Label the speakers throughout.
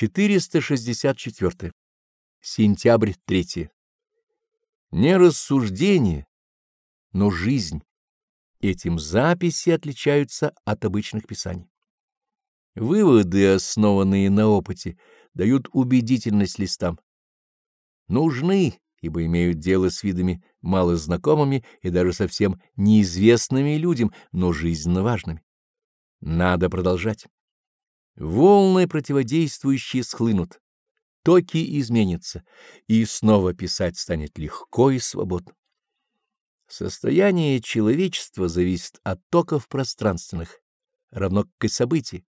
Speaker 1: 464. Сентябрь 3. Не рассуждение, но жизнь. Этим записи отличаются от обычных писаний. Выводы, основанные на опыте, дают убедительность листам. Нужны, ибо имеют дело с видами малознакомыми и даже совсем неизвестными людям, но жизненно важными. Надо продолжать. Волны, противодействующие, схлынут, токи изменятся, и снова писать станет легко и свободно. Состояние человечества зависит от токов пространственных, равно как и событий.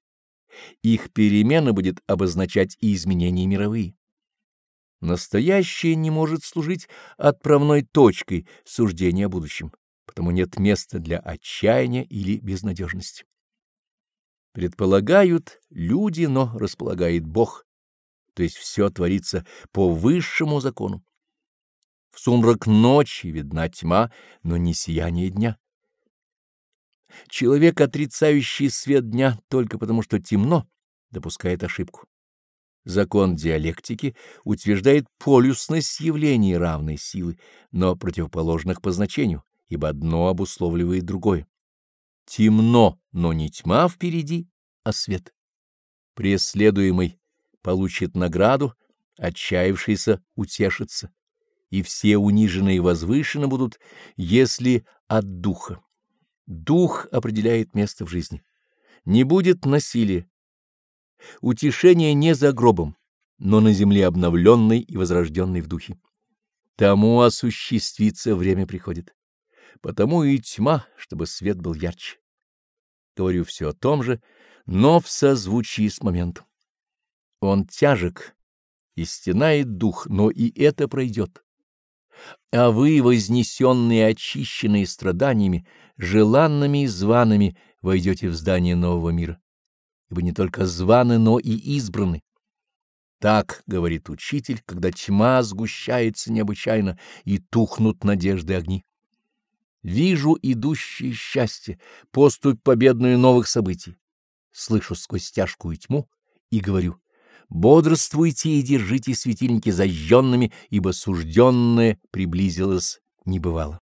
Speaker 1: Их перемена будет обозначать и изменения мировые. Настоящее не может служить отправной точкой суждения о будущем, потому нет места для отчаяния или безнадежности. Предполагают люди, но располагает Бог, то есть все творится по высшему закону. В сумрак ночи видна тьма, но не сияние дня. Человек, отрицающий свет дня только потому, что темно, допускает ошибку. Закон диалектики утверждает полюсность явлений равной силы, но противоположных по значению, ибо одно обусловливает другое. Темно, но не тьма впереди, а свет. Преследуемый получит награду, отчаявшийся утешится и все униженные возвышены будут, если от духа. Дух определяет место в жизни. Не будет насилия. Утешение не за гробом, но на земле обновленной и возрожденной в духе. Тому осуществиться время приходит. Потому и тьма, чтобы свет был ярче. Говорю все о том же, но в созвучии с моментом. Он тяжек и стенает дух, но и это пройдет а вы, вознесенные очищенные страданиями, желанными и зваными, войдете в здание нового мира, ибо не только званы, но и избраны. Так говорит учитель, когда тьма сгущается необычайно и тухнут надежды огни. Вижу идущее счастье, поступь победную новых событий. Слышу сквозь тяжкую тьму и говорю — Бодрствуйте и держите светильники зажженными, ибо сужденное приблизилось небывало.